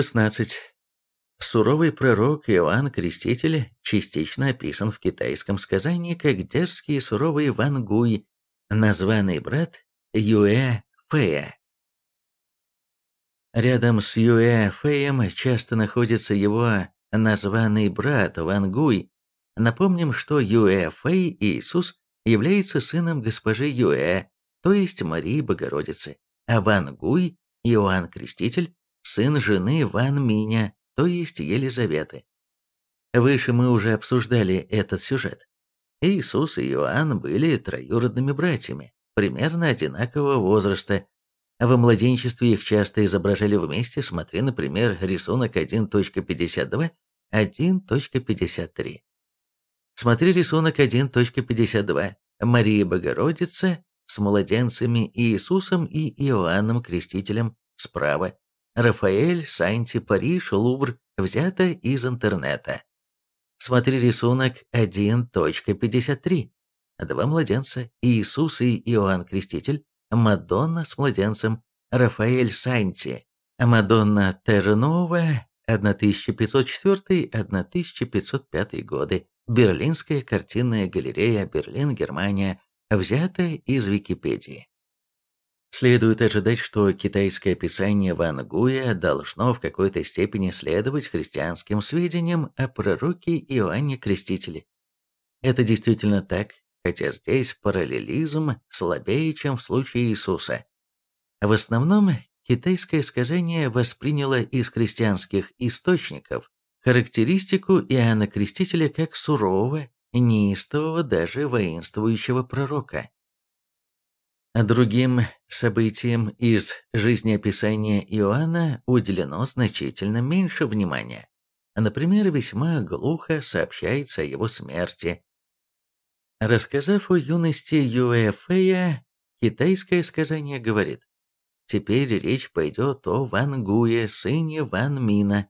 16. Суровый пророк Иоанн Креститель частично описан в китайском сказании как дерзкий и суровый Ван Гуй, названный брат Юэ Фэя. Рядом с Юэ Фэем часто находится его названный брат Ван Гуй. Напомним, что Юэ Фэй Иисус является сыном госпожи Юэ, то есть Марии Богородицы, а Ван Гуй, Иоанн Креститель, сын жены Ван Миня, то есть Елизаветы. Выше мы уже обсуждали этот сюжет. Иисус и Иоанн были троюродными братьями, примерно одинакового возраста. Во младенчестве их часто изображали вместе, смотри, например, рисунок 1.52, 1.53. Смотри рисунок 1.52. Мария Богородица с младенцами Иисусом и Иоанном Крестителем справа. Рафаэль, Санти, Париж, Лувр взято из интернета. Смотри рисунок 1.53. Два младенца, Иисус и Иоанн Креститель, Мадонна с младенцем, Рафаэль Санти, Мадонна Тернова, 1504-1505 годы, Берлинская картинная галерея, Берлин, Германия, взято из Википедии. Следует ожидать, что китайское описание Ван Гуя должно в какой-то степени следовать христианским сведениям о пророке Иоанне Крестителе. Это действительно так, хотя здесь параллелизм слабее, чем в случае Иисуса. В основном китайское сказание восприняло из христианских источников характеристику Иоанна Крестителя как сурового, неистового, даже воинствующего пророка. А другим событиям из жизнеописания Иоанна уделено значительно меньше внимания. Например, весьма глухо сообщается о его смерти. Рассказав о юности Юэфэя, китайское сказание говорит, теперь речь пойдет о Ван Гуе, сыне Ван Мина.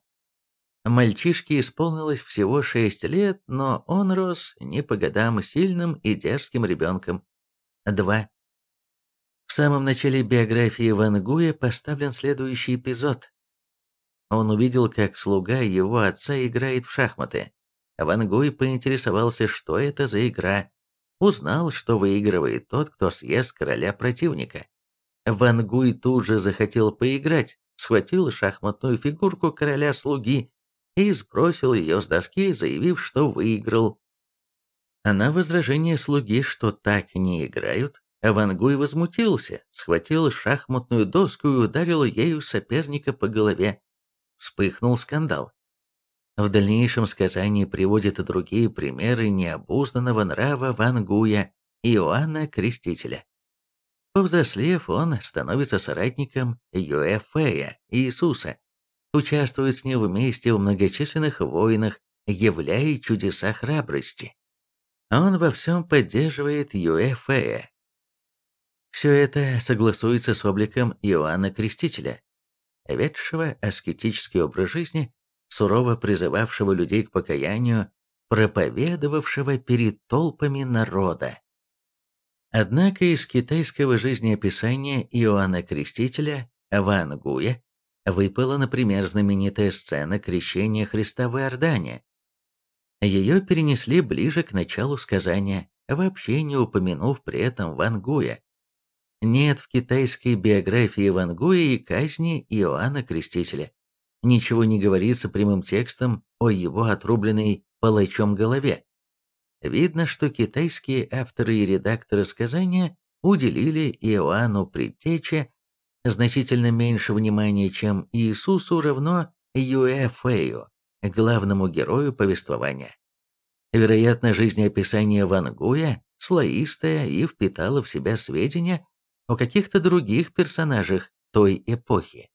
Мальчишке исполнилось всего шесть лет, но он рос не по годам сильным и дерзким ребенком. 2. В самом начале биографии Ван Гуя поставлен следующий эпизод. Он увидел, как слуга его отца играет в шахматы. Ван Гуй поинтересовался, что это за игра. Узнал, что выигрывает тот, кто съест короля противника. Ван Гуй тут же захотел поиграть, схватил шахматную фигурку короля-слуги и сбросил ее с доски, заявив, что выиграл. А на возражение слуги, что так не играют, Вангуй возмутился, схватил шахматную доску и ударил ею соперника по голове. Вспыхнул скандал. В дальнейшем сказании приводят и другие примеры необузданного нрава Вангуя, Иоанна Крестителя. Повзрослев, он становится соратником Юэфея, Иисуса, участвует с ним вместе в многочисленных войнах, являя чудеса храбрости. Он во всем поддерживает Юэфея, все это согласуется с обликом Иоанна Крестителя, ведшего аскетический образ жизни, сурово призывавшего людей к покаянию, проповедовавшего перед толпами народа. Однако из китайского жизнеописания Иоанна Крестителя Ван Гуя выпала, например, знаменитая сцена крещения Христа в Иордане. Ее перенесли ближе к началу сказания, вообще не упомянув при этом Ван Гуя. Нет в китайской биографии Ван Гуя и казни Иоанна Крестителя. Ничего не говорится прямым текстом о его отрубленной палачом голове. Видно, что китайские авторы и редакторы сказания уделили Иоанну Предтече значительно меньше внимания, чем Иисусу равно Юэфэю, главному герою повествования. Вероятно, жизнеописание Ван Гуя слоистое и впитало в себя сведения о каких-то других персонажах той эпохи.